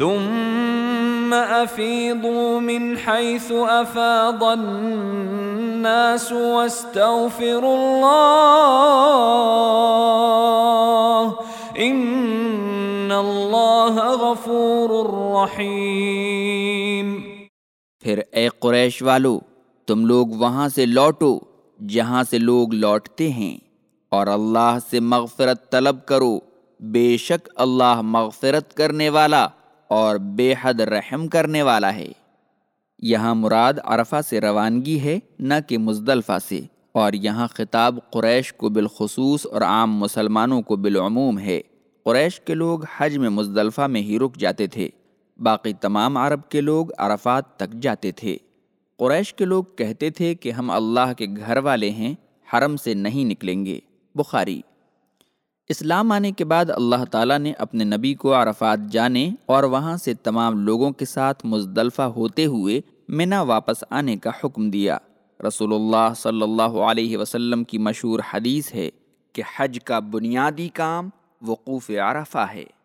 ثم افیضوا من حيث افاض الناس واستغفروا الله ان اللہ غفور رحیم پھر اے قریش والو، تم لوگ وہاں سے لوٹو جہاں سے لوگ لوٹتے ہیں، اور اللہ سے مغفرت طلب کرو۔ بے شک اللہ مغفرت کرنے والا اور بے حد رحم کرنے والا ہے۔ یہاں مراد عرفہ سے روانگی ہے، نہ کہ مزدلفہ سے۔ اور یہاں خطاب قریش کو بالخصوص اور عام مسلمانوں کو بالعموم ہے۔ قریش کے لوگ حج میں مزدلفہ میں ہی رک جاتے تھے۔ باقی تمام عرب کے لوگ عرفات تک جاتے تھے۔ قریش کے لوگ کہتے تھے کہ ہم اللہ کے گھر والے ہیں، حرم سے نہیں نکلیں گے۔ بخاری اسلام آنے کے بعد اللہ تعالیٰ نے اپنے نبی کو عرفات جانے اور وہاں سے تمام لوگوں کے ساتھ مزدلفہ ہوتے ہوئے منا واپس آنے کا حکم دیا۔ رسول اللہ صلی اللہ علیہ وسلم کی مشہور حدیث ہے کہ حج کا بنیادی کام وقوف عرفہ ہے۔